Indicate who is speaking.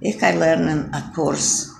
Speaker 1: if I learn a course